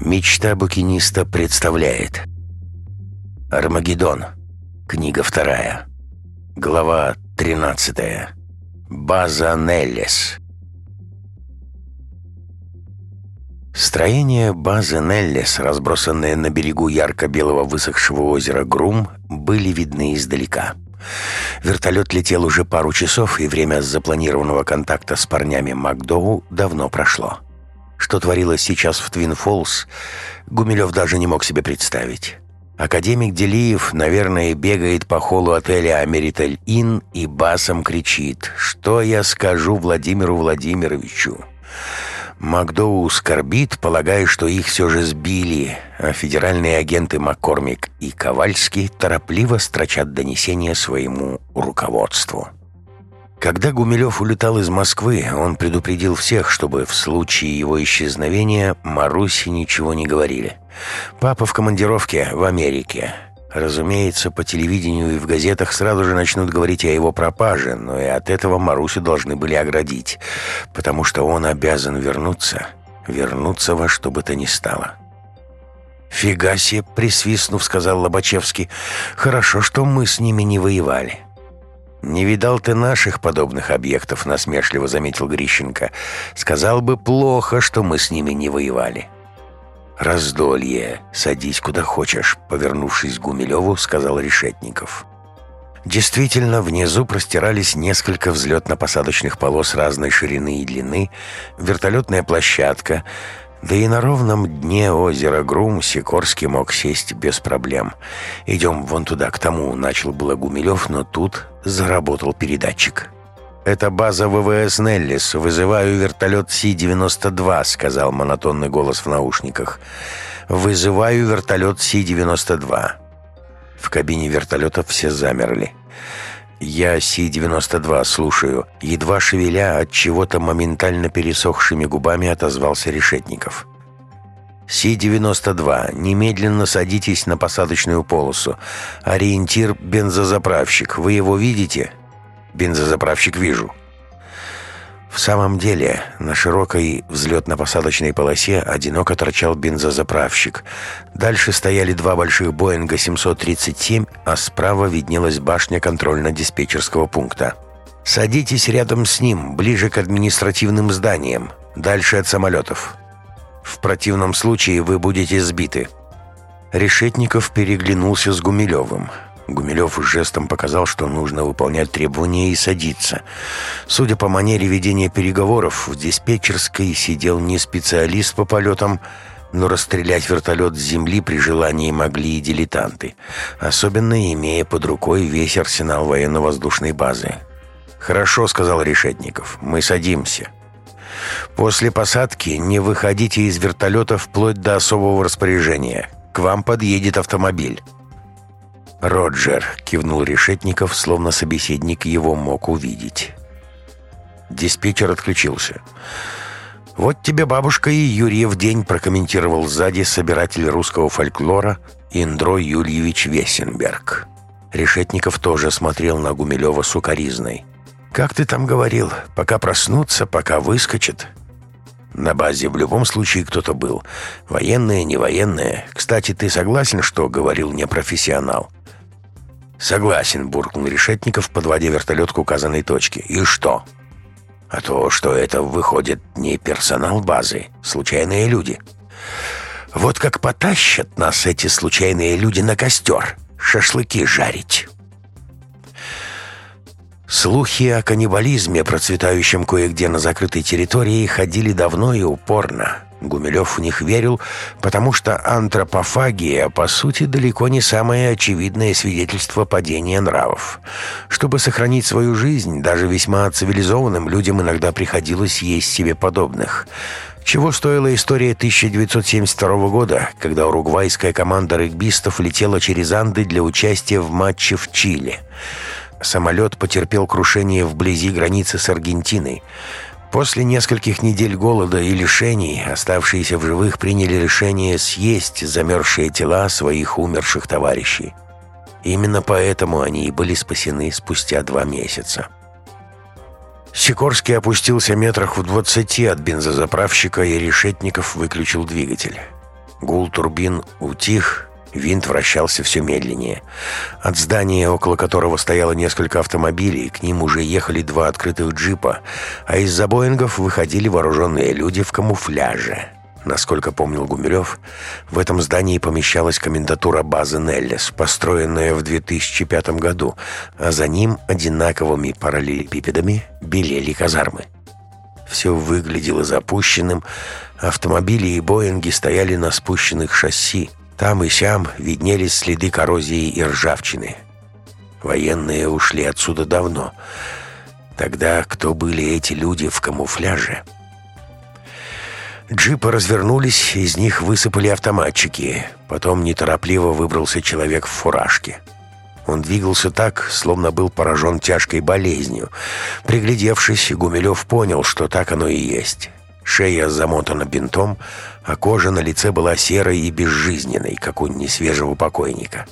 Мечта букиниста представляет Армагеддон. Книга вторая. Глава 13. База Неллис. Строения базы Неллис, разбросанные на берегу ярко-белого высохшего озера Грум, были видны издалека. Вертолет летел уже пару часов, и время запланированного контакта с парнями Макдоу давно прошло. Что творилось сейчас в Твин Фолс, Гумилев даже не мог себе представить. Академик Делиев, наверное, бегает по холлу отеля «Америтель Ин» и басом кричит «Что я скажу Владимиру Владимировичу?» Макдоу скорбит, полагая, что их все же сбили, а федеральные агенты Маккормик и Ковальский торопливо строчат донесения своему руководству. Когда Гумилев улетал из Москвы, он предупредил всех, чтобы в случае его исчезновения Марусе ничего не говорили. Папа в командировке в Америке. Разумеется, по телевидению и в газетах сразу же начнут говорить о его пропаже, но и от этого Марусю должны были оградить, потому что он обязан вернуться, вернуться во что бы то ни стало. «Фига себе!» — присвистнув, сказал Лобачевский. «Хорошо, что мы с ними не воевали». «Не видал ты наших подобных объектов», — насмешливо заметил Грищенко. «Сказал бы, плохо, что мы с ними не воевали». «Раздолье, садись куда хочешь», — повернувшись к Гумилеву, сказал Решетников. Действительно, внизу простирались несколько взлетно-посадочных полос разной ширины и длины, вертолетная площадка — да и на ровном дне озера Грум Сикорский мог сесть без проблем. «Идем вон туда, к тому», — начал было Гумилев, но тут заработал передатчик. «Это база ВВС «Неллис». Вызываю вертолет Си-92», — сказал монотонный голос в наушниках. «Вызываю вертолет Си-92». В кабине вертолета все замерли. «Я Си-92 слушаю». Едва шевеля от чего-то моментально пересохшими губами отозвался Решетников. Си-92, немедленно садитесь на посадочную полосу. Ориентир – бензозаправщик. Вы его видите?» «Бензозаправщик вижу». В самом деле, на широкой взлетно-посадочной полосе одиноко торчал бензозаправщик. Дальше стояли два больших Боинга 737, а справа виднелась башня контрольно-диспетчерского пункта. «Садитесь рядом с ним, ближе к административным зданиям, дальше от самолетов. В противном случае вы будете сбиты». Решетников переглянулся с Гумилевым. Гумилев жестом показал, что нужно выполнять требования и садиться. Судя по манере ведения переговоров, в диспетчерской сидел не специалист по полетам, но расстрелять вертолет с земли при желании могли и дилетанты, особенно имея под рукой весь арсенал военно-воздушной базы. «Хорошо», — сказал Решетников, — «мы садимся». «После посадки не выходите из вертолета вплоть до особого распоряжения. К вам подъедет автомобиль». «Роджер», — кивнул Решетников, словно собеседник его мог увидеть. Диспетчер отключился. «Вот тебе бабушка и Юрьев день», — прокомментировал сзади собиратель русского фольклора Индро Юльевич Весенберг. Решетников тоже смотрел на Гумилева сукоризной. «Как ты там говорил? Пока проснутся, пока выскочат?» На базе в любом случае кто-то был. Военные, не военные. Кстати, ты согласен, что говорил не профессионал? «Согласен», — буркнул Решетников, подводя вертолет к указанной точке. «И что?» «А то, что это выходит не персонал базы, случайные люди». «Вот как потащат нас эти случайные люди на костер, шашлыки жарить». Слухи о каннибализме, процветающем кое-где на закрытой территории, ходили давно и упорно. Гумилев в них верил, потому что антропофагия, по сути, далеко не самое очевидное свидетельство падения нравов. Чтобы сохранить свою жизнь, даже весьма цивилизованным людям иногда приходилось есть себе подобных. Чего стоила история 1972 года, когда уругвайская команда регбистов летела через Анды для участия в матче в Чили. Самолет потерпел крушение вблизи границы с Аргентиной. После нескольких недель голода и лишений оставшиеся в живых приняли решение съесть замерзшие тела своих умерших товарищей. Именно поэтому они и были спасены спустя два месяца. Сикорский опустился метрах в двадцати от бензозаправщика, и Решетников выключил двигатель. Гул турбин утих, винт вращался все медленнее. От здания, около которого стояло несколько автомобилей, к ним уже ехали два открытых джипа, а из-за Боингов выходили вооруженные люди в камуфляже. Насколько помнил Гумилев, в этом здании помещалась комендатура базы Неллис, построенная в 2005 году, а за ним одинаковыми параллелепипедами белели казармы. Все выглядело запущенным, автомобили и Боинги стояли на спущенных шасси. Там и сям виднелись следы коррозии и ржавчины. Военные ушли отсюда давно. Тогда кто были эти люди в камуфляже? Джипы развернулись, из них высыпали автоматчики. Потом неторопливо выбрался человек в фуражке. Он двигался так, словно был поражен тяжкой болезнью. Приглядевшись, Гумилев понял, что так оно и есть. Шея замотана бинтом, а кожа на лице была серой и безжизненной, как у несвежего покойника.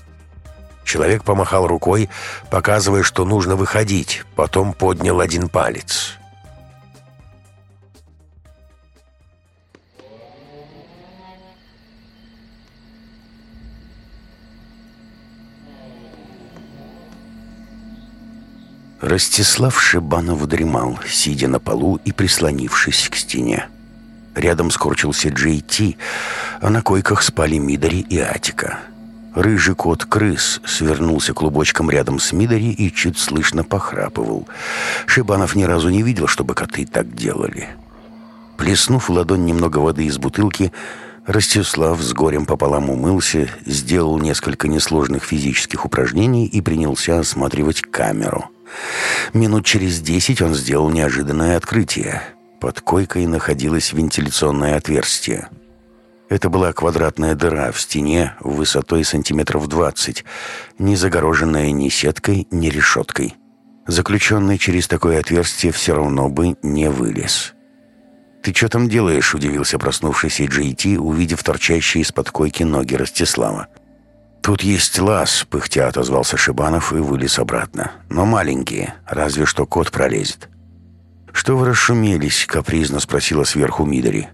Человек помахал рукой, показывая, что нужно выходить, потом поднял один палец. Ростислав Шибанов дремал, сидя на полу и прислонившись к стене. Рядом скорчился Джей Ти, а на койках спали Мидори и Атика. Рыжий кот-крыс свернулся клубочком рядом с Мидори и чуть слышно похрапывал. Шибанов ни разу не видел, чтобы коты так делали. Плеснув ладонь немного воды из бутылки, Ростислав с горем пополам умылся, сделал несколько несложных физических упражнений и принялся осматривать камеру. Минут через десять он сделал неожиданное открытие. Под койкой находилось вентиляционное отверстие. Это была квадратная дыра в стене высотой сантиметров двадцать, не загороженная ни сеткой, ни решеткой. Заключенный через такое отверстие все равно бы не вылез. «Ты что там делаешь?» – удивился проснувшийся Джейти, увидев торчащие из-под койки ноги Ростислава. «Тут есть лаз», — пыхтя отозвался Шибанов и вылез обратно. «Но маленькие, разве что кот пролезет». «Что вы расшумелись?» — капризно спросила сверху Мидори.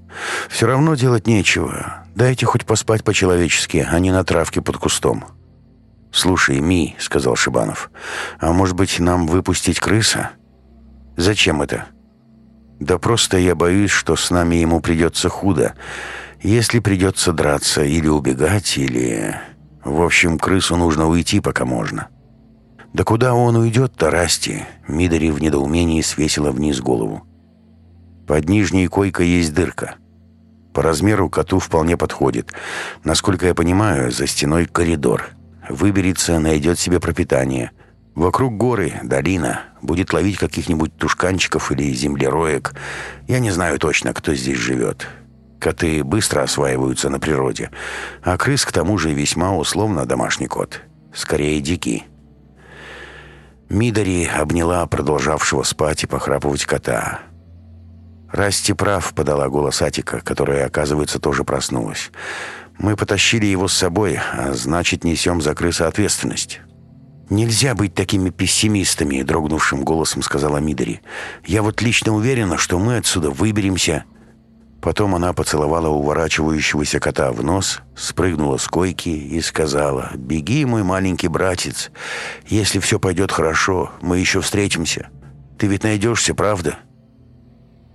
«Все равно делать нечего. Дайте хоть поспать по-человечески, а не на травке под кустом». «Слушай, Ми», — сказал Шибанов, — «а может быть, нам выпустить крыса?» «Зачем это?» «Да просто я боюсь, что с нами ему придется худо. Если придется драться или убегать, или...» В общем, крысу нужно уйти, пока можно. Да куда он уйдет-то? Мидори в недоумении свесила вниз голову. Под нижней койкой есть дырка. По размеру коту вполне подходит. Насколько я понимаю, за стеной коридор. Выберется, найдет себе пропитание. Вокруг горы, долина. Будет ловить каких-нибудь тушканчиков или землероек. Я не знаю точно, кто здесь живет. Коты быстро осваиваются на природе, а крыс к тому же весьма условно домашний кот. Скорее дикий. Мидори обняла продолжавшего спать и похрапывать кота. «Расти прав», — подала голос Атика, которая, оказывается, тоже проснулась. «Мы потащили его с собой, а значит, несем за крыса ответственность». «Нельзя быть такими пессимистами», — дрогнувшим голосом сказала Мидори. «Я вот лично уверена, что мы отсюда выберемся». Потом она поцеловала уворачивающегося кота в нос, спрыгнула с койки и сказала, «Беги, мой маленький братец. Если все пойдет хорошо, мы еще встретимся. Ты ведь найдешься, правда?»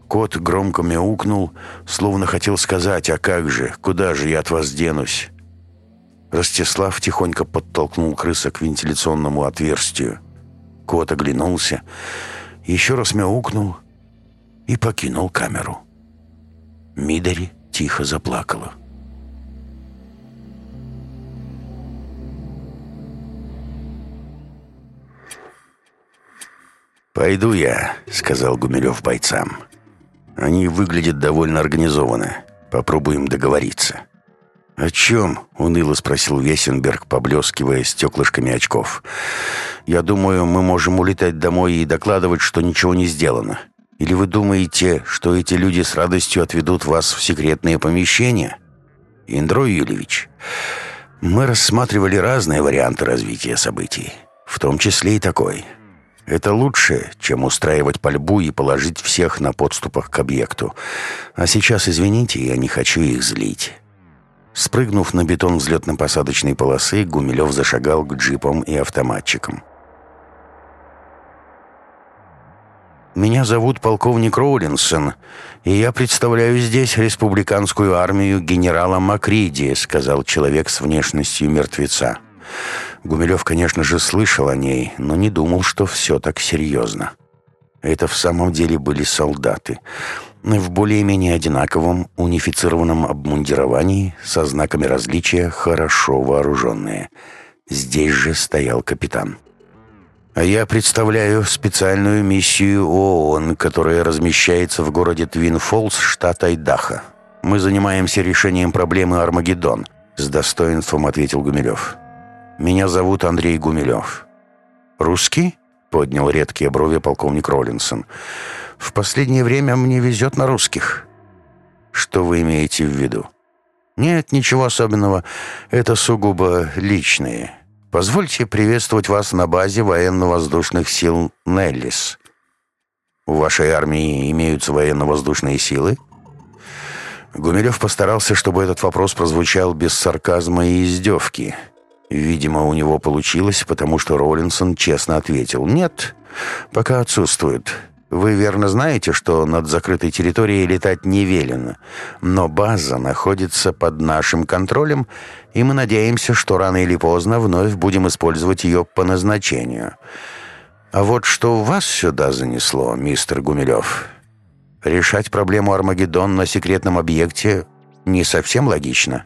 Кот громко мяукнул, словно хотел сказать, «А как же, куда же я от вас денусь?» Ростислав тихонько подтолкнул крыса к вентиляционному отверстию. Кот оглянулся, еще раз мяукнул и покинул камеру. Мидори тихо заплакала. «Пойду я», — сказал Гумилев бойцам. «Они выглядят довольно организованно. Попробуем договориться». «О чем?» — уныло спросил Весенберг, поблескивая стеклышками очков. «Я думаю, мы можем улетать домой и докладывать, что ничего не сделано. Или вы думаете, что эти люди с радостью отведут вас в секретные помещения? Индро Юлевич, мы рассматривали разные варианты развития событий, в том числе и такой. Это лучше, чем устраивать пальбу и положить всех на подступах к объекту. А сейчас, извините, я не хочу их злить. Спрыгнув на бетон взлетно-посадочной полосы, Гумилев зашагал к джипам и автоматчикам. «Меня зовут полковник Роулинсон, и я представляю здесь республиканскую армию генерала Макриди», сказал человек с внешностью мертвеца. Гумилев, конечно же, слышал о ней, но не думал, что все так серьезно. Это в самом деле были солдаты. В более-менее одинаковом унифицированном обмундировании, со знаками различия, хорошо вооруженные. Здесь же стоял капитан. А я представляю специальную миссию ООН, которая размещается в городе Твин-Фоллс, штат Айдахо. Мы занимаемся решением проблемы Армагеддон, с достоинством ответил Гумилев. Меня зовут Андрей Гумилев. Русский? поднял редкие брови полковник Роллинсон. В последнее время мне везет на русских. Что вы имеете в виду? Нет, ничего особенного. Это сугубо личные. Позвольте приветствовать вас на базе военно-воздушных сил Неллис. У вашей армии имеются военно-воздушные силы? Гумилев постарался, чтобы этот вопрос прозвучал без сарказма и издевки. Видимо, у него получилось, потому что Роллинсон честно ответил «Нет, пока отсутствует». Вы верно знаете, что над закрытой территорией летать не велено, но база находится под нашим контролем, и мы надеемся, что рано или поздно вновь будем использовать ее по назначению. А вот что вас сюда занесло, мистер Гумилев? Решать проблему Армагеддон на секретном объекте не совсем логично.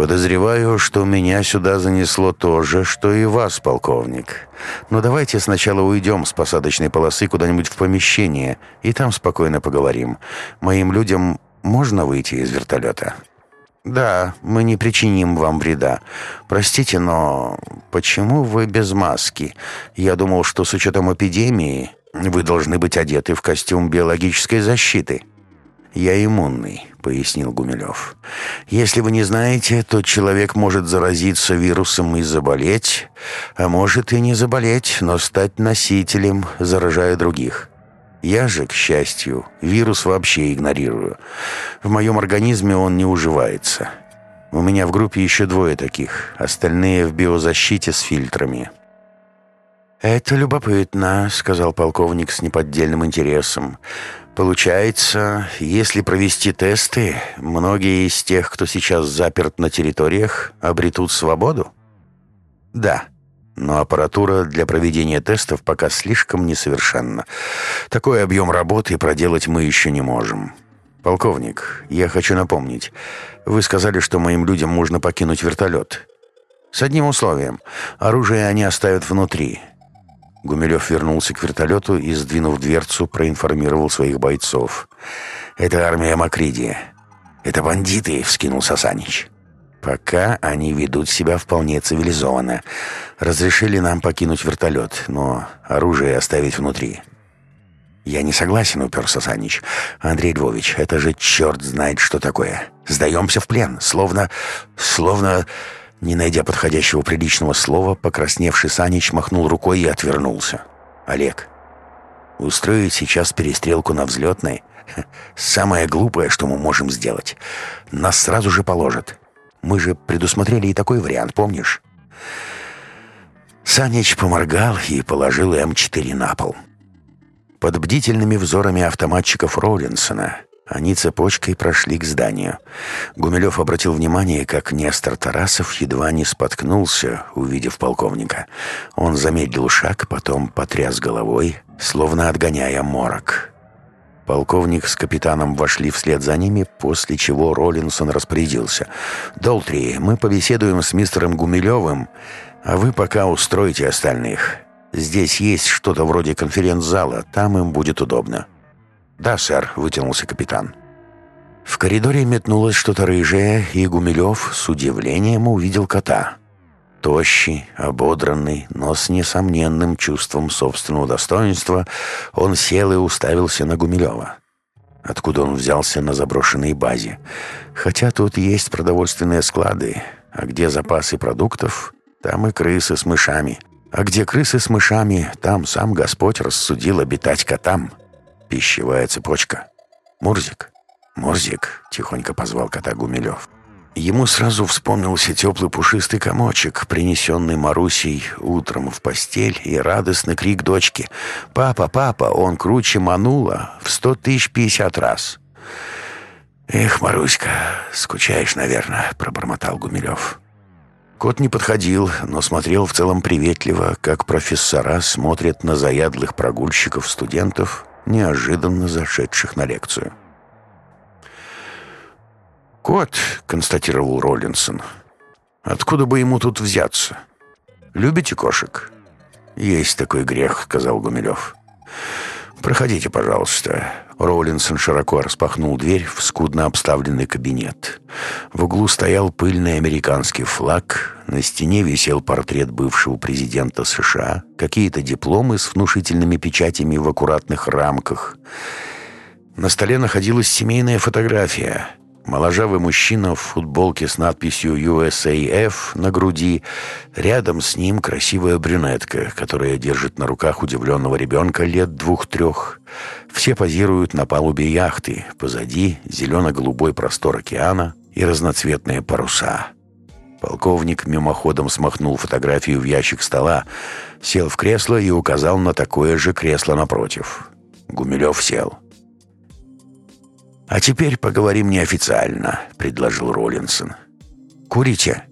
Подозреваю, что меня сюда занесло то же, что и вас, полковник. Но давайте сначала уйдем с посадочной полосы куда-нибудь в помещение, и там спокойно поговорим. Моим людям можно выйти из вертолета?» «Да, мы не причиним вам вреда. Простите, но почему вы без маски? Я думал, что с учетом эпидемии вы должны быть одеты в костюм биологической защиты». «Я иммунный», — пояснил Гумилев. «Если вы не знаете, то человек может заразиться вирусом и заболеть, а может и не заболеть, но стать носителем, заражая других. Я же, к счастью, вирус вообще игнорирую. В моем организме он не уживается. У меня в группе еще двое таких, остальные в биозащите с фильтрами». «Это любопытно», — сказал полковник с неподдельным интересом. Получается, если провести тесты, многие из тех, кто сейчас заперт на территориях, обретут свободу? Да, но аппаратура для проведения тестов пока слишком несовершенна. Такой объем работы проделать мы еще не можем. Полковник, я хочу напомнить, вы сказали, что моим людям можно покинуть вертолет. С одним условием. Оружие они оставят внутри. Гумилев вернулся к вертолету и, сдвинув дверцу, проинформировал своих бойцов. «Это армия Макриди. Это бандиты», — вскинул Сасанич. «Пока они ведут себя вполне цивилизованно. Разрешили нам покинуть вертолет, но оружие оставить внутри». «Я не согласен», — уперся Санич. «Андрей Львович, это же черт знает, что такое. Сдаемся в плен, словно... словно...» Не найдя подходящего приличного слова, покрасневший Санич махнул рукой и отвернулся. «Олег, устроить сейчас перестрелку на взлетной — самое глупое, что мы можем сделать. Нас сразу же положат. Мы же предусмотрели и такой вариант, помнишь?» Санич поморгал и положил М4 на пол. Под бдительными взорами автоматчиков Роллинсона они цепочкой прошли к зданию. Гумилев обратил внимание, как Нестор Тарасов едва не споткнулся, увидев полковника. Он замедлил шаг, потом потряс головой, словно отгоняя морок. Полковник с капитаном вошли вслед за ними, после чего Роллинсон распорядился. «Долтри, мы побеседуем с мистером Гумилевым, а вы пока устроите остальных. Здесь есть что-то вроде конференц-зала, там им будет удобно». «Да, сэр», — вытянулся капитан. В коридоре метнулось что-то рыжее, и Гумилев с удивлением увидел кота. Тощий, ободранный, но с несомненным чувством собственного достоинства, он сел и уставился на Гумилева. Откуда он взялся на заброшенной базе? Хотя тут есть продовольственные склады, а где запасы продуктов, там и крысы с мышами. А где крысы с мышами, там сам Господь рассудил обитать котам пищевая цепочка. «Мурзик, Мурзик!» — тихонько позвал кота Гумилев. Ему сразу вспомнился теплый пушистый комочек, принесенный Марусей утром в постель, и радостный крик дочки. «Папа, папа, он круче манула в сто тысяч пятьдесят раз!» «Эх, Маруська, скучаешь, наверное», — пробормотал Гумилев. Кот не подходил, но смотрел в целом приветливо, как профессора смотрят на заядлых прогульщиков-студентов, неожиданно зашедших на лекцию. «Кот», — констатировал Роллинсон. «Откуда бы ему тут взяться? Любите кошек?» «Есть такой грех», — сказал Гумилев. «Проходите, пожалуйста». Роулинсон широко распахнул дверь в скудно обставленный кабинет. В углу стоял пыльный американский флаг, на стене висел портрет бывшего президента США, какие-то дипломы с внушительными печатями в аккуратных рамках. На столе находилась семейная фотография — Моложавый мужчина в футболке с надписью USAF на груди. Рядом с ним красивая брюнетка, которая держит на руках удивленного ребенка лет двух-трех. Все позируют на палубе яхты. Позади зелено-голубой простор океана и разноцветные паруса. Полковник мимоходом смахнул фотографию в ящик стола, сел в кресло и указал на такое же кресло напротив. Гумилев сел. «А теперь поговорим неофициально», — предложил Роллинсон. «Курите?»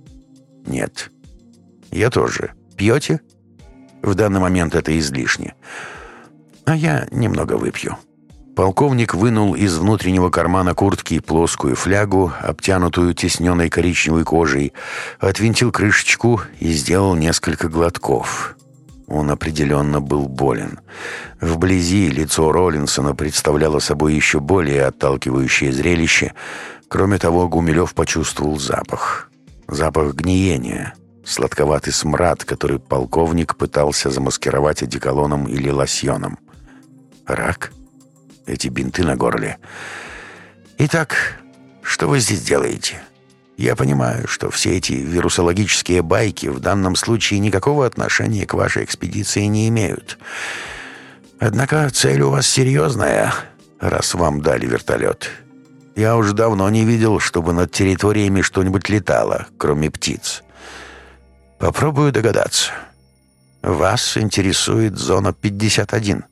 «Нет». «Я тоже. Пьете?» «В данный момент это излишне». «А я немного выпью». Полковник вынул из внутреннего кармана куртки плоскую флягу, обтянутую тесненной коричневой кожей, отвинтил крышечку и сделал несколько глотков. Он определенно был болен. Вблизи лицо Роллинсона представляло собой еще более отталкивающее зрелище. Кроме того, Гумилев почувствовал запах. Запах гниения. Сладковатый смрад, который полковник пытался замаскировать одеколоном или лосьоном. Рак? Эти бинты на горле. «Итак, что вы здесь делаете?» Я понимаю, что все эти вирусологические байки в данном случае никакого отношения к вашей экспедиции не имеют. Однако цель у вас серьезная, раз вам дали вертолет. Я уже давно не видел, чтобы над территориями что-нибудь летало, кроме птиц. Попробую догадаться. Вас интересует зона 51.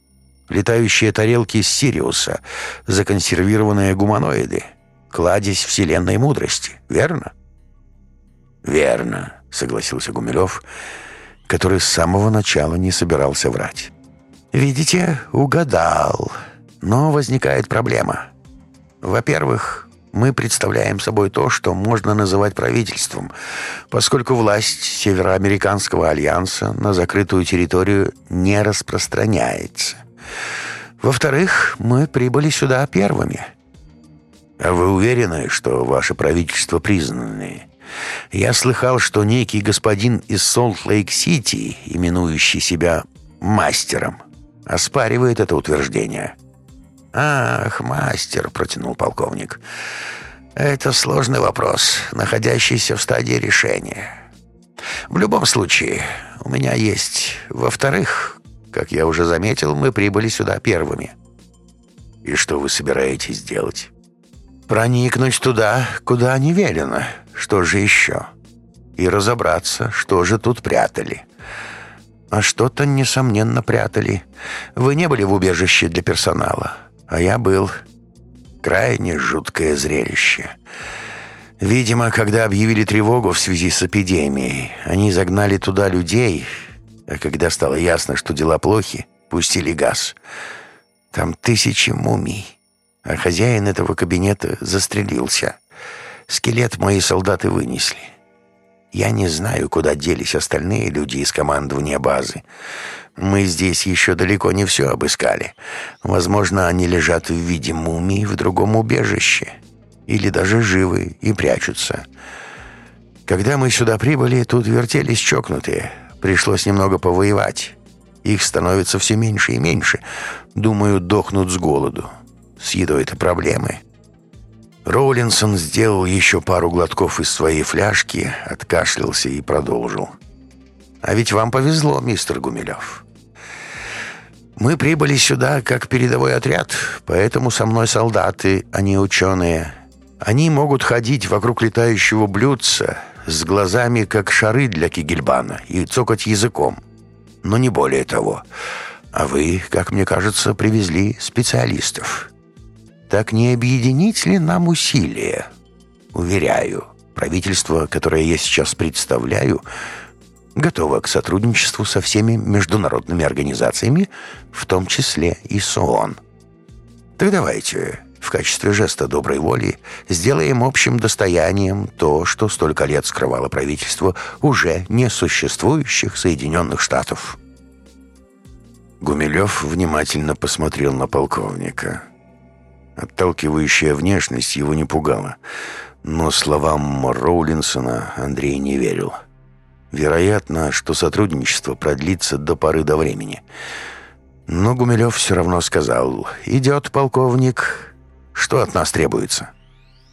Летающие тарелки Сириуса, законсервированные гуманоиды — кладезь вселенной мудрости, верно?» «Верно», — согласился Гумилев, который с самого начала не собирался врать. «Видите, угадал. Но возникает проблема. Во-первых, мы представляем собой то, что можно называть правительством, поскольку власть Североамериканского альянса на закрытую территорию не распространяется. Во-вторых, мы прибыли сюда первыми». «А вы уверены, что ваше правительство признанное? Я слыхал, что некий господин из Солт-Лейк-Сити, именующий себя мастером, оспаривает это утверждение». «Ах, мастер», — протянул полковник, — «это сложный вопрос, находящийся в стадии решения. В любом случае, у меня есть. Во-вторых, как я уже заметил, мы прибыли сюда первыми». «И что вы собираетесь делать?» Проникнуть туда, куда не велено. Что же еще? И разобраться, что же тут прятали. А что-то, несомненно, прятали. Вы не были в убежище для персонала, а я был. Крайне жуткое зрелище. Видимо, когда объявили тревогу в связи с эпидемией, они загнали туда людей, а когда стало ясно, что дела плохи, пустили газ. Там тысячи мумий а хозяин этого кабинета застрелился. Скелет мои солдаты вынесли. Я не знаю, куда делись остальные люди из командования базы. Мы здесь еще далеко не все обыскали. Возможно, они лежат в виде мумий в другом убежище. Или даже живы и прячутся. Когда мы сюда прибыли, тут вертелись чокнутые. Пришлось немного повоевать. Их становится все меньше и меньше. Думаю, дохнут с голоду. С едой-то проблемы. Роулинсон сделал еще пару глотков из своей фляжки, откашлялся и продолжил. «А ведь вам повезло, мистер Гумилев. Мы прибыли сюда как передовой отряд, поэтому со мной солдаты, а не ученые. Они могут ходить вокруг летающего блюдца с глазами, как шары для кигельбана, и цокать языком. Но не более того. А вы, как мне кажется, привезли специалистов. Так не объединить ли нам усилия? Уверяю, правительство, которое я сейчас представляю, готово к сотрудничеству со всеми международными организациями, в том числе и с ООН. Так давайте, в качестве жеста доброй воли, сделаем общим достоянием то, что столько лет скрывало правительство уже несуществующих Соединенных Штатов. Гумилев внимательно посмотрел на полковника. Отталкивающая внешность его не пугала, но словам Роулинсона Андрей не верил. Вероятно, что сотрудничество продлится до поры до времени. Но Гумилев все равно сказал «Идет, полковник, что от нас требуется?»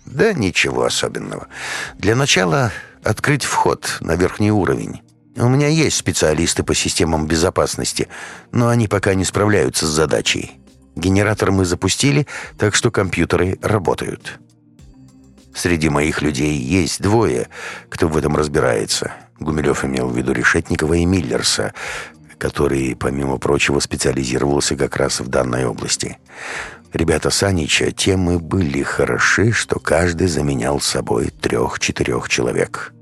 «Да ничего особенного. Для начала открыть вход на верхний уровень. У меня есть специалисты по системам безопасности, но они пока не справляются с задачей. Генератор мы запустили, так что компьютеры работают. Среди моих людей есть двое, кто в этом разбирается. Гумилев имел в виду Решетникова и Миллерса, который, помимо прочего, специализировался как раз в данной области. Ребята Санича тем и были хороши, что каждый заменял собой трех-четырех человек.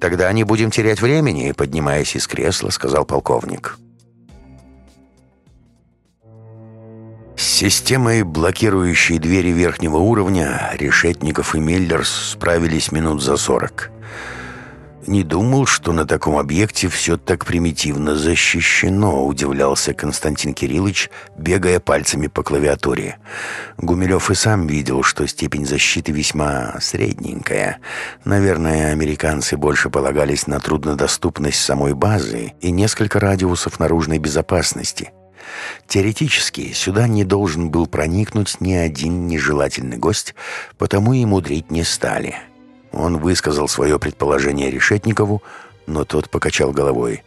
«Тогда не будем терять времени», — поднимаясь из кресла, сказал полковник. С системой, блокирующей двери верхнего уровня, Решетников и Миллерс справились минут за сорок. «Не думал, что на таком объекте все так примитивно защищено», — удивлялся Константин Кириллович, бегая пальцами по клавиатуре. Гумилев и сам видел, что степень защиты весьма средненькая. Наверное, американцы больше полагались на труднодоступность самой базы и несколько радиусов наружной безопасности. Теоретически сюда не должен был проникнуть ни один нежелательный гость, потому и мудрить не стали». Он высказал свое предположение Решетникову, но тот покачал головой.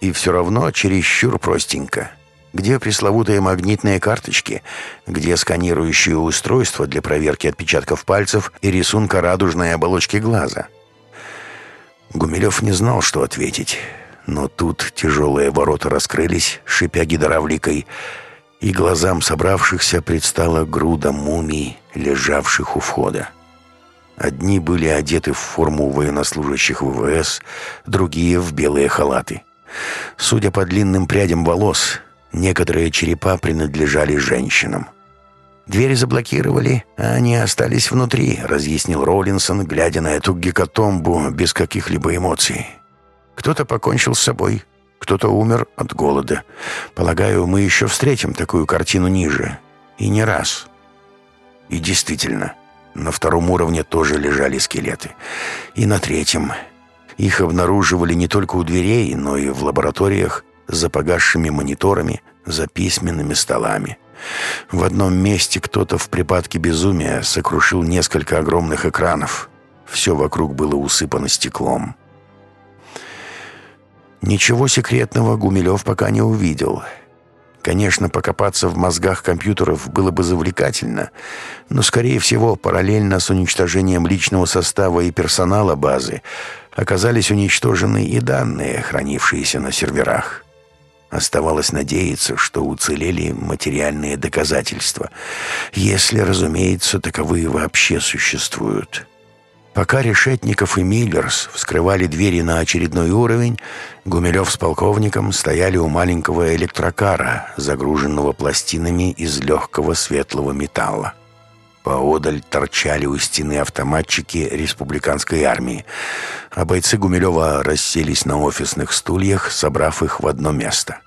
И все равно чересчур простенько. Где пресловутые магнитные карточки? Где сканирующие устройства для проверки отпечатков пальцев и рисунка радужной оболочки глаза? Гумилев не знал, что ответить. Но тут тяжелые ворота раскрылись, шипя гидравликой, и глазам собравшихся предстала груда мумий, лежавших у входа. Одни были одеты в форму военнослужащих ВВС, другие — в белые халаты. Судя по длинным прядям волос, некоторые черепа принадлежали женщинам. «Двери заблокировали, а они остались внутри», — разъяснил Роллинсон, глядя на эту гекатомбу без каких-либо эмоций. «Кто-то покончил с собой, кто-то умер от голода. Полагаю, мы еще встретим такую картину ниже. И не раз». И действительно, на втором уровне тоже лежали скелеты. И на третьем. Их обнаруживали не только у дверей, но и в лабораториях за погасшими мониторами, за письменными столами. В одном месте кто-то в припадке безумия сокрушил несколько огромных экранов. Все вокруг было усыпано стеклом. Ничего секретного Гумилев пока не увидел — Конечно, покопаться в мозгах компьютеров было бы завлекательно, но, скорее всего, параллельно с уничтожением личного состава и персонала базы оказались уничтожены и данные, хранившиеся на серверах. Оставалось надеяться, что уцелели материальные доказательства, если, разумеется, таковые вообще существуют. Пока Решетников и Миллерс вскрывали двери на очередной уровень, Гумилев с полковником стояли у маленького электрокара, загруженного пластинами из легкого светлого металла. Поодаль торчали у стены автоматчики республиканской армии, а бойцы Гумилева расселись на офисных стульях, собрав их в одно место.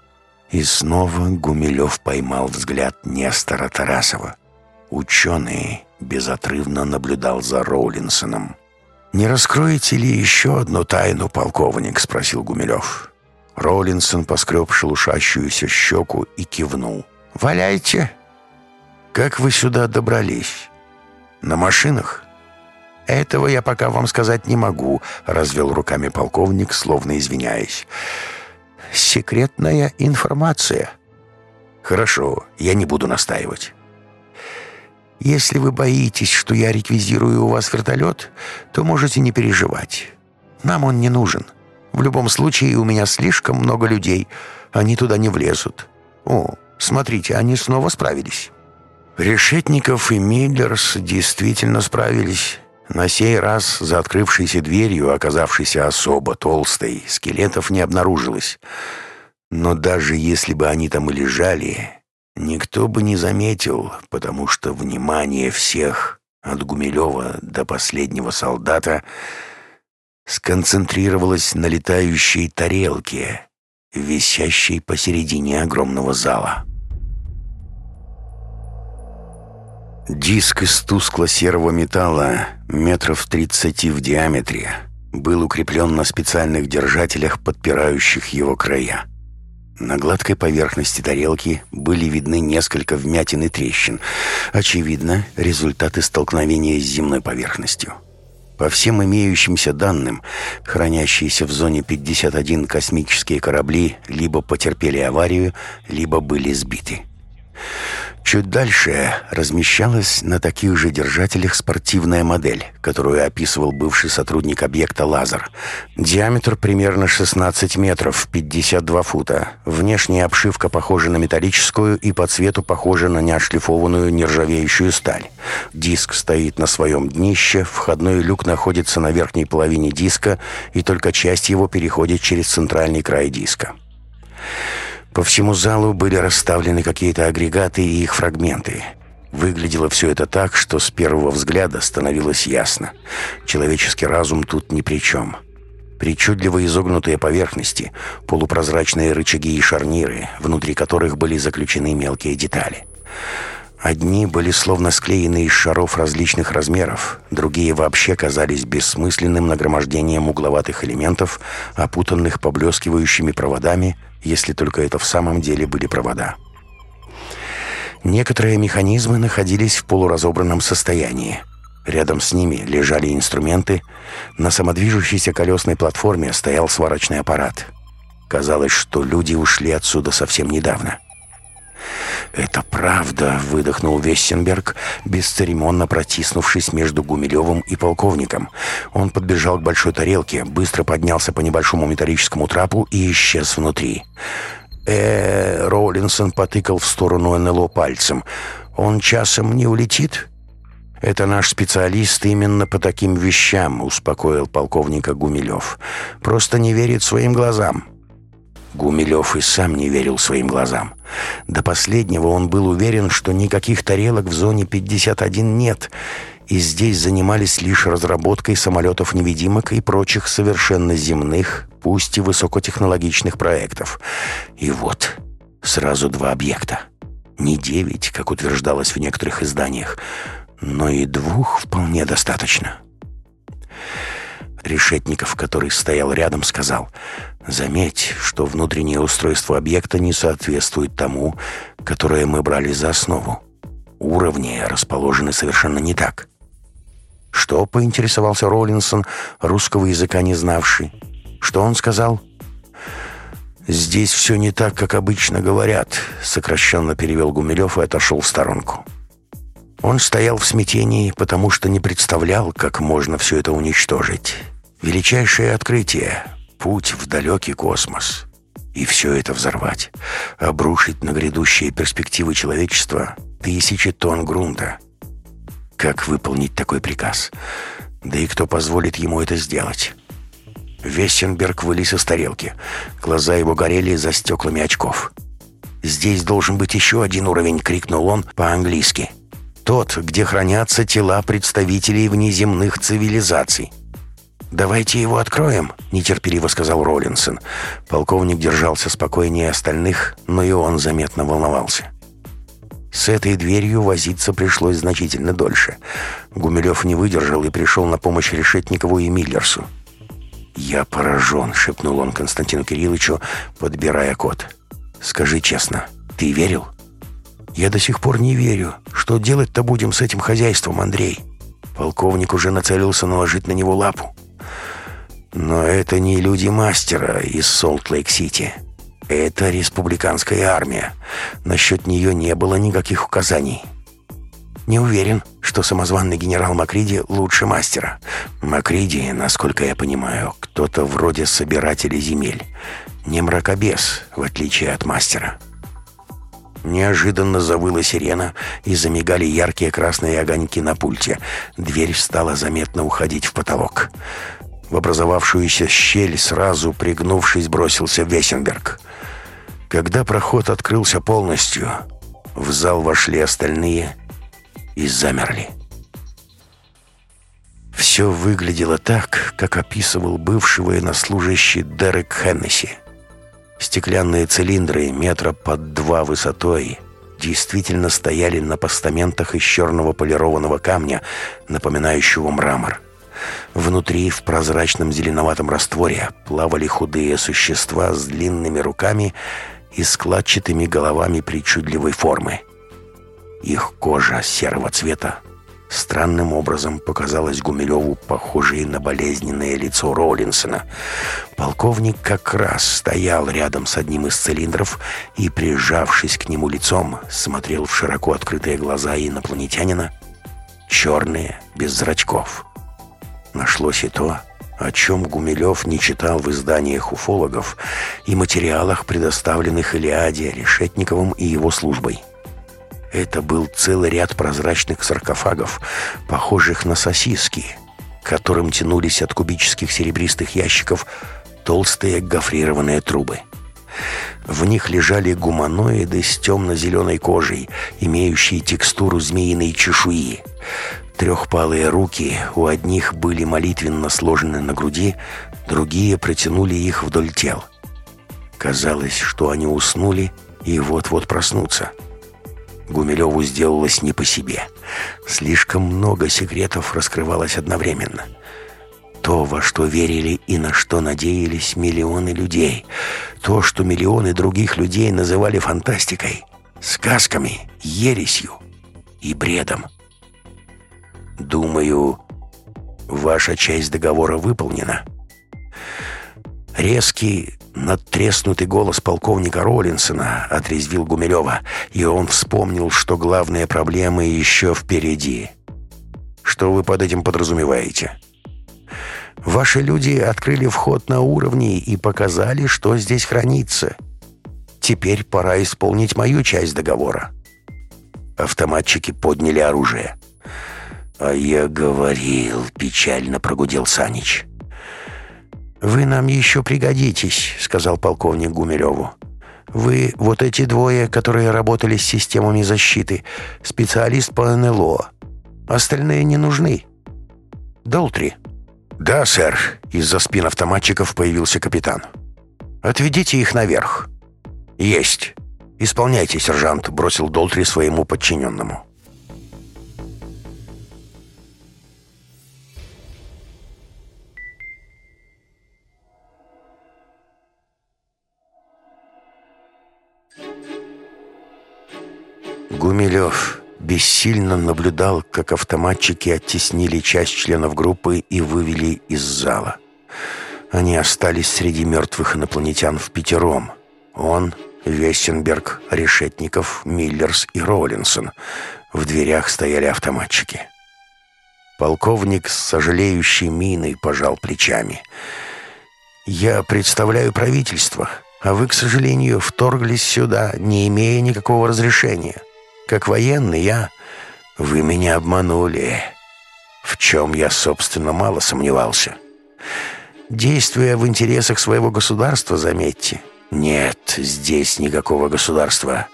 И снова Гумилев поймал взгляд Нестора Тарасова. Ученый безотрывно наблюдал за Роулинсоном. «Не раскроете ли еще одну тайну, полковник?» — спросил Гумилев. Роллинсон поскреб шелушащуюся щеку и кивнул. «Валяйте!» «Как вы сюда добрались?» «На машинах?» «Этого я пока вам сказать не могу», — развел руками полковник, словно извиняясь. «Секретная информация». «Хорошо, я не буду настаивать». Если вы боитесь, что я реквизирую у вас вертолет, то можете не переживать. Нам он не нужен. В любом случае, у меня слишком много людей. Они туда не влезут. О, смотрите, они снова справились». Решетников и Миллерс действительно справились. На сей раз за открывшейся дверью, оказавшейся особо толстой, скелетов не обнаружилось. Но даже если бы они там и лежали, никто бы не заметил, потому что внимание всех, от Гумилева до последнего солдата, сконцентрировалось на летающей тарелке, висящей посередине огромного зала. Диск из тускло-серого металла, метров тридцати в диаметре, был укреплен на специальных держателях, подпирающих его края. На гладкой поверхности тарелки были видны несколько вмятин и трещин. Очевидно, результаты столкновения с земной поверхностью. По всем имеющимся данным, хранящиеся в зоне 51 космические корабли либо потерпели аварию, либо были сбиты. Чуть дальше размещалась на таких же держателях спортивная модель, которую описывал бывший сотрудник объекта «Лазер». Диаметр примерно 16 метров, 52 фута. Внешняя обшивка похожа на металлическую и по цвету похожа на неотшлифованную нержавеющую сталь. Диск стоит на своем днище, входной люк находится на верхней половине диска, и только часть его переходит через центральный край диска. По всему залу были расставлены какие-то агрегаты и их фрагменты. Выглядело все это так, что с первого взгляда становилось ясно. Человеческий разум тут ни при чем. Причудливо изогнутые поверхности, полупрозрачные рычаги и шарниры, внутри которых были заключены мелкие детали. Одни были словно склеены из шаров различных размеров, другие вообще казались бессмысленным нагромождением угловатых элементов, опутанных поблескивающими проводами если только это в самом деле были провода. Некоторые механизмы находились в полуразобранном состоянии. Рядом с ними лежали инструменты. На самодвижущейся колесной платформе стоял сварочный аппарат. Казалось, что люди ушли отсюда совсем недавно. «Это правда», — выдохнул Вессенберг, бесцеремонно протиснувшись между Гумилевым и полковником. Он подбежал к большой тарелке, быстро поднялся по небольшому металлическому трапу и исчез внутри. э Роллинсон потыкал в сторону НЛО пальцем. «Он часом не улетит?» «Это наш специалист именно по таким вещам», — успокоил полковника Гумилев. «Просто не верит своим глазам». Гумилев и сам не верил своим глазам. До последнего он был уверен, что никаких тарелок в зоне 51 нет, и здесь занимались лишь разработкой самолетов-невидимок и прочих совершенно земных, пусть и высокотехнологичных проектов. И вот сразу два объекта. Не девять, как утверждалось в некоторых изданиях, но и двух вполне достаточно. Решетников, который стоял рядом, сказал, «Заметь, что внутреннее устройство объекта не соответствует тому, которое мы брали за основу. Уровни расположены совершенно не так». «Что?» — поинтересовался Роллинсон, русского языка не знавший. «Что он сказал?» «Здесь все не так, как обычно говорят», — сокращенно перевел Гумилев и отошел в сторонку. Он стоял в смятении, потому что не представлял, как можно все это уничтожить. Величайшее открытие — путь в далекий космос. И все это взорвать, обрушить на грядущие перспективы человечества тысячи тонн грунта. Как выполнить такой приказ? Да и кто позволит ему это сделать? Вессенберг вылез из тарелки. Глаза его горели за стеклами очков. «Здесь должен быть еще один уровень», — крикнул он по-английски. «Тот, где хранятся тела представителей внеземных цивилизаций». «Давайте его откроем», — нетерпеливо сказал Роллинсон. Полковник держался спокойнее остальных, но и он заметно волновался. С этой дверью возиться пришлось значительно дольше. Гумилев не выдержал и пришел на помощь Решетникову и Миллерсу. «Я поражен», — шепнул он Константину Кирилловичу, подбирая код. «Скажи честно, ты верил?» «Я до сих пор не верю. Что делать-то будем с этим хозяйством, Андрей?» Полковник уже нацелился наложить на него лапу. Но это не люди мастера из Солт-Лейк-Сити. Это республиканская армия. Насчет нее не было никаких указаний. Не уверен, что самозванный генерал Макриди лучше мастера. Макриди, насколько я понимаю, кто-то вроде собирателя земель. Не мракобес, в отличие от мастера. Неожиданно завыла сирена, и замигали яркие красные огоньки на пульте. Дверь стала заметно уходить в потолок. В образовавшуюся щель, сразу пригнувшись, бросился Весенберг. Когда проход открылся полностью, в зал вошли остальные и замерли. Все выглядело так, как описывал бывший военнослужащий Дерек Хеннесси. Стеклянные цилиндры метра под два высотой действительно стояли на постаментах из черного полированного камня, напоминающего мрамор. Внутри, в прозрачном зеленоватом растворе, плавали худые существа с длинными руками и складчатыми головами причудливой формы. Их кожа серого цвета странным образом показалось Гумилеву похожей на болезненное лицо Роллинсона. Полковник как раз стоял рядом с одним из цилиндров и, прижавшись к нему лицом, смотрел в широко открытые глаза инопланетянина, черные, без зрачков. Нашлось и то, о чем Гумилев не читал в изданиях уфологов и материалах, предоставленных Илиаде Решетниковым и его службой. Это был целый ряд прозрачных саркофагов, похожих на сосиски, к которым тянулись от кубических серебристых ящиков толстые гофрированные трубы. В них лежали гуманоиды с темно-зеленой кожей, имеющие текстуру змеиной чешуи. Трехпалые руки у одних были молитвенно сложены на груди, другие протянули их вдоль тел. Казалось, что они уснули и вот-вот проснутся. Гумилеву сделалось не по себе. Слишком много секретов раскрывалось одновременно. То, во что верили и на что надеялись миллионы людей. То, что миллионы других людей называли фантастикой, сказками, ересью и бредом. Думаю, ваша часть договора выполнена. Резкий, Надтреснутый голос полковника Роллинсона отрезвил Гумилева, и он вспомнил, что главные проблемы еще впереди. «Что вы под этим подразумеваете?» «Ваши люди открыли вход на уровни и показали, что здесь хранится. Теперь пора исполнить мою часть договора». Автоматчики подняли оружие. «А я говорил», — печально прогудел Санич. «Вы нам еще пригодитесь», — сказал полковник Гумилеву. «Вы вот эти двое, которые работали с системами защиты, специалист по НЛО. Остальные не нужны». «Долтри». «Да, сэр», — из-за спин автоматчиков появился капитан. «Отведите их наверх». «Есть». «Исполняйте, сержант», — бросил Долтри своему подчиненному. Гумилев бессильно наблюдал, как автоматчики оттеснили часть членов группы и вывели из зала. Они остались среди мертвых инопланетян в пятером. Он, Вессенберг, Решетников, Миллерс и Роллинсон. В дверях стояли автоматчики. Полковник с сожалеющей миной пожал плечами. «Я представляю правительство, а вы, к сожалению, вторглись сюда, не имея никакого разрешения». Как военный я... Вы меня обманули. В чем я, собственно, мало сомневался. Действуя в интересах своего государства, заметьте. Нет, здесь никакого государства.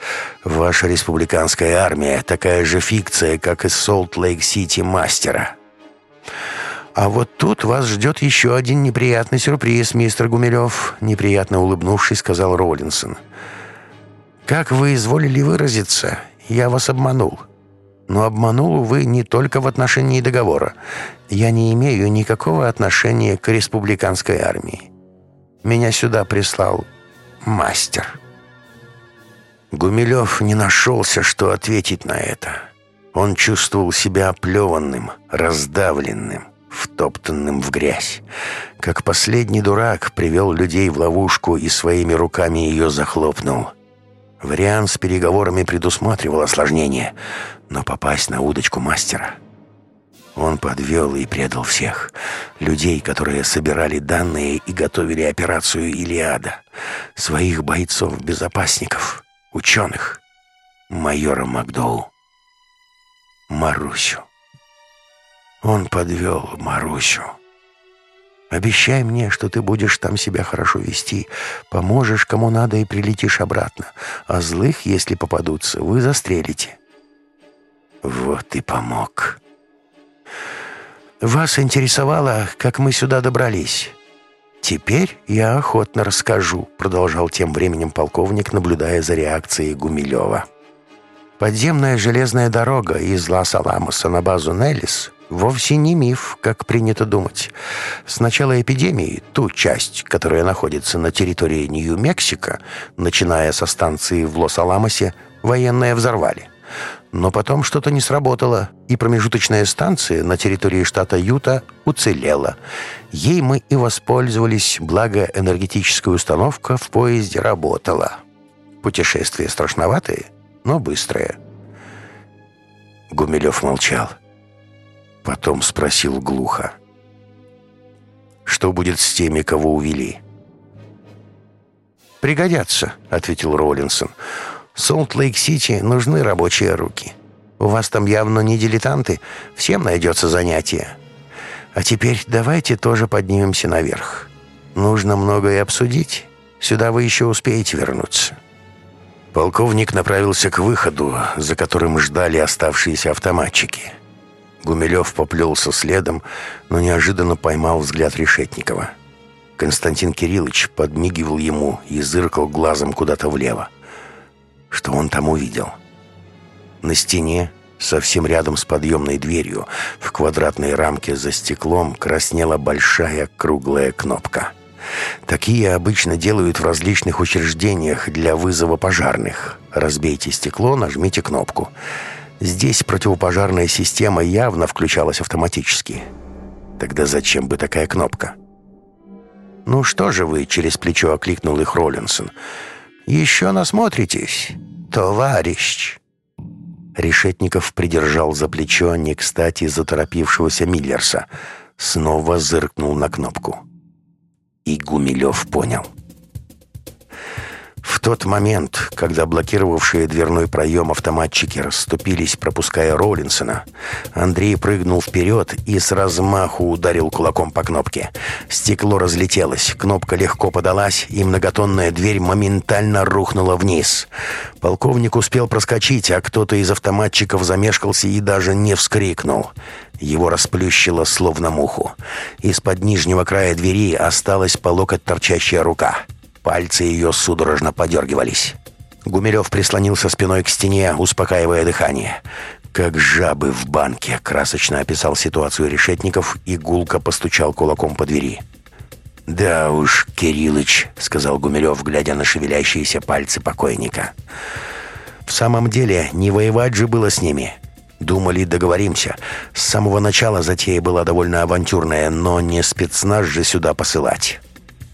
Ваша республиканская армия такая же фикция, как и Солт-Лейк-Сити Мастера. А вот тут вас ждет еще один неприятный сюрприз, мистер Гумилев, неприятно улыбнувшись, сказал Роллинсон. Как вы изволили выразиться, я вас обманул. Но обманул, вы не только в отношении договора. Я не имею никакого отношения к республиканской армии. Меня сюда прислал мастер». Гумилев не нашелся, что ответить на это. Он чувствовал себя оплеванным, раздавленным, втоптанным в грязь. Как последний дурак привел людей в ловушку и своими руками ее захлопнул. Вариант с переговорами предусматривал осложнение, но попасть на удочку мастера... Он подвел и предал всех. Людей, которые собирали данные и готовили операцию «Илиада». Своих бойцов-безопасников, ученых, майора Макдоу, Марусю. Он подвел Марусю. Обещай мне, что ты будешь там себя хорошо вести, поможешь кому надо и прилетишь обратно, а злых, если попадутся, вы застрелите». «Вот и помог». «Вас интересовало, как мы сюда добрались?» «Теперь я охотно расскажу», — продолжал тем временем полковник, наблюдая за реакцией Гумилева. «Подземная железная дорога из Лас-Аламоса на базу Неллис вовсе не миф, как принято думать. С начала эпидемии ту часть, которая находится на территории Нью-Мексико, начиная со станции в Лос-Аламосе, военные взорвали. Но потом что-то не сработало, и промежуточная станция на территории штата Юта уцелела. Ей мы и воспользовались, благо энергетическая установка в поезде работала. Путешествие страшноватое, но быстрое. Гумилев молчал. Потом спросил глухо. «Что будет с теми, кого увели?» «Пригодятся», — ответил Роллинсон. Солт-Лейк-Сити нужны рабочие руки. У вас там явно не дилетанты, всем найдется занятие. А теперь давайте тоже поднимемся наверх. Нужно многое обсудить. Сюда вы еще успеете вернуться». Полковник направился к выходу, за которым ждали оставшиеся автоматчики. Гумилев поплелся следом, но неожиданно поймал взгляд Решетникова. Константин Кириллович подмигивал ему и зыркал глазом куда-то влево. Что он там увидел? На стене, совсем рядом с подъемной дверью, в квадратной рамке за стеклом краснела большая круглая кнопка. Такие обычно делают в различных учреждениях для вызова пожарных. Разбейте стекло, нажмите кнопку. Здесь противопожарная система явно включалась автоматически. Тогда зачем бы такая кнопка? «Ну что же вы?» — через плечо окликнул их Роллинсон — еще насмотритесь, товарищ!» Решетников придержал за плечо не кстати заторопившегося Миллерса. Снова зыркнул на кнопку. И Гумилев понял — в тот момент, когда блокировавшие дверной проем автоматчики расступились, пропуская Роллинсона, Андрей прыгнул вперед и с размаху ударил кулаком по кнопке. Стекло разлетелось, кнопка легко подалась, и многотонная дверь моментально рухнула вниз. Полковник успел проскочить, а кто-то из автоматчиков замешкался и даже не вскрикнул. Его расплющило словно муху. Из-под нижнего края двери осталась по локоть торчащая рука — Пальцы ее судорожно подергивались. Гумилев прислонился спиной к стене, успокаивая дыхание. «Как жабы в банке», — красочно описал ситуацию решетников и гулко постучал кулаком по двери. «Да уж, Кириллыч», — сказал Гумилев, глядя на шевелящиеся пальцы покойника. «В самом деле, не воевать же было с ними. Думали, договоримся. С самого начала затея была довольно авантюрная, но не спецназ же сюда посылать».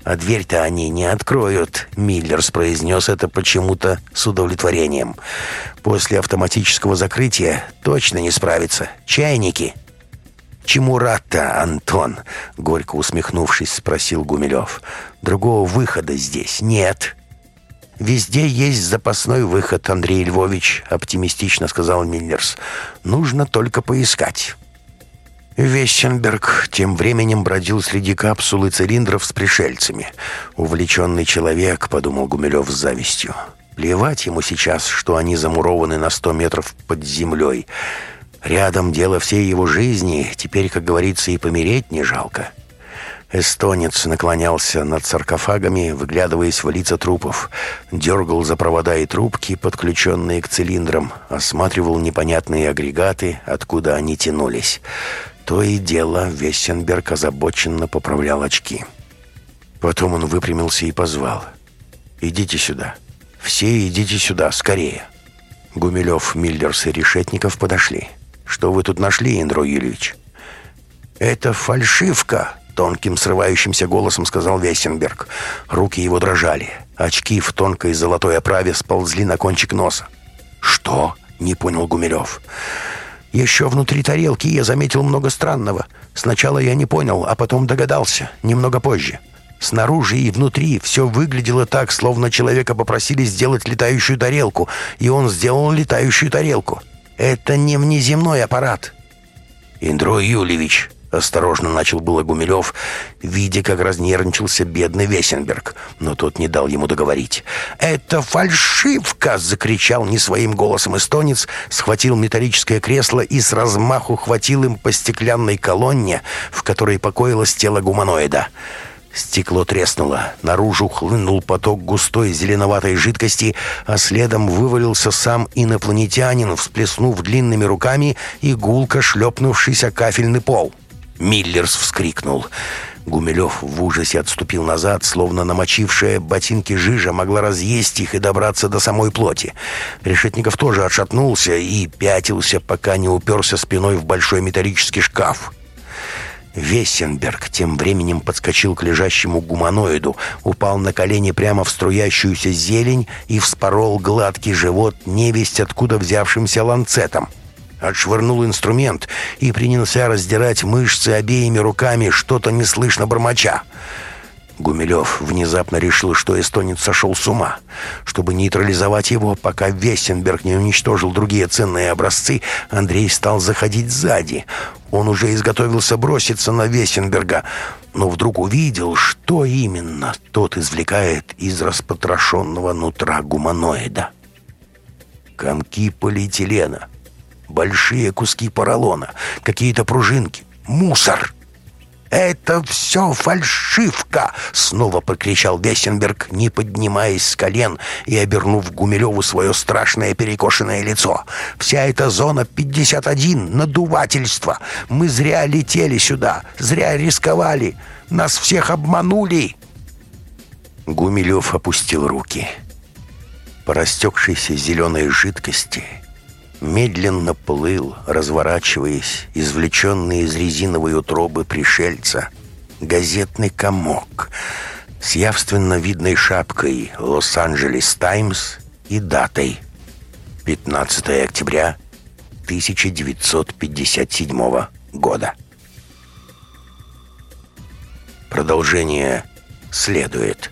«А дверь-то они не откроют», — Миллерс произнес это почему-то с удовлетворением. «После автоматического закрытия точно не справится. Чайники». «Чему рад-то, Антон?» — горько усмехнувшись, спросил Гумилев. «Другого выхода здесь нет». «Везде есть запасной выход, Андрей Львович», — оптимистично сказал Миллерс. «Нужно только поискать». Вещенберг тем временем бродил среди капсул и цилиндров с пришельцами. «Увлеченный человек», — подумал Гумилев с завистью. «Плевать ему сейчас, что они замурованы на сто метров под землей. Рядом дело всей его жизни, теперь, как говорится, и помереть не жалко». Эстонец наклонялся над саркофагами, выглядываясь в лица трупов, дергал за провода и трубки, подключенные к цилиндрам, осматривал непонятные агрегаты, откуда они тянулись. То и дело Вессенберг озабоченно поправлял очки. Потом он выпрямился и позвал. «Идите сюда. Все идите сюда, скорее». Гумилев, Миллерс и Решетников подошли. «Что вы тут нашли, Индро Юрьевич?» «Это фальшивка», — тонким срывающимся голосом сказал Вессенберг. Руки его дрожали. Очки в тонкой золотой оправе сползли на кончик носа. «Что?» — не понял Гумилев. «Еще внутри тарелки я заметил много странного. Сначала я не понял, а потом догадался, немного позже. Снаружи и внутри все выглядело так, словно человека попросили сделать летающую тарелку, и он сделал летающую тарелку. Это не внеземной аппарат». «Индро Юлевич», Осторожно начал было Гумилев, видя, как разнервничался бедный Весенберг, но тот не дал ему договорить. «Это фальшивка!» — закричал не своим голосом эстонец, схватил металлическое кресло и с размаху хватил им по стеклянной колонне, в которой покоилось тело гуманоида. Стекло треснуло, наружу хлынул поток густой зеленоватой жидкости, а следом вывалился сам инопланетянин, всплеснув длинными руками и гулко шлепнувшийся кафельный пол. Миллерс вскрикнул. Гумилев в ужасе отступил назад, словно намочившая ботинки жижа могла разъесть их и добраться до самой плоти. Решетников тоже отшатнулся и пятился, пока не уперся спиной в большой металлический шкаф. Вессенберг тем временем подскочил к лежащему гуманоиду, упал на колени прямо в струящуюся зелень и вспорол гладкий живот невесть откуда взявшимся ланцетом отшвырнул инструмент и принялся раздирать мышцы обеими руками, что-то неслышно бормоча. Гумилев внезапно решил, что эстонец сошел с ума. Чтобы нейтрализовать его, пока Вессенберг не уничтожил другие ценные образцы, Андрей стал заходить сзади. Он уже изготовился броситься на Вессенберга, но вдруг увидел, что именно тот извлекает из распотрошенного нутра гуманоида. Комки полиэтилена — большие куски поролона, какие-то пружинки, мусор. «Это все фальшивка!» — снова прокричал Весенберг, не поднимаясь с колен и обернув Гумилеву свое страшное перекошенное лицо. «Вся эта зона 51 — надувательство. Мы зря летели сюда, зря рисковали. Нас всех обманули!» Гумилев опустил руки. По растекшейся зеленой жидкости медленно плыл, разворачиваясь, извлеченный из резиновой утробы пришельца, газетный комок с явственно видной шапкой «Лос-Анджелес Таймс» и датой 15 октября 1957 года. Продолжение следует.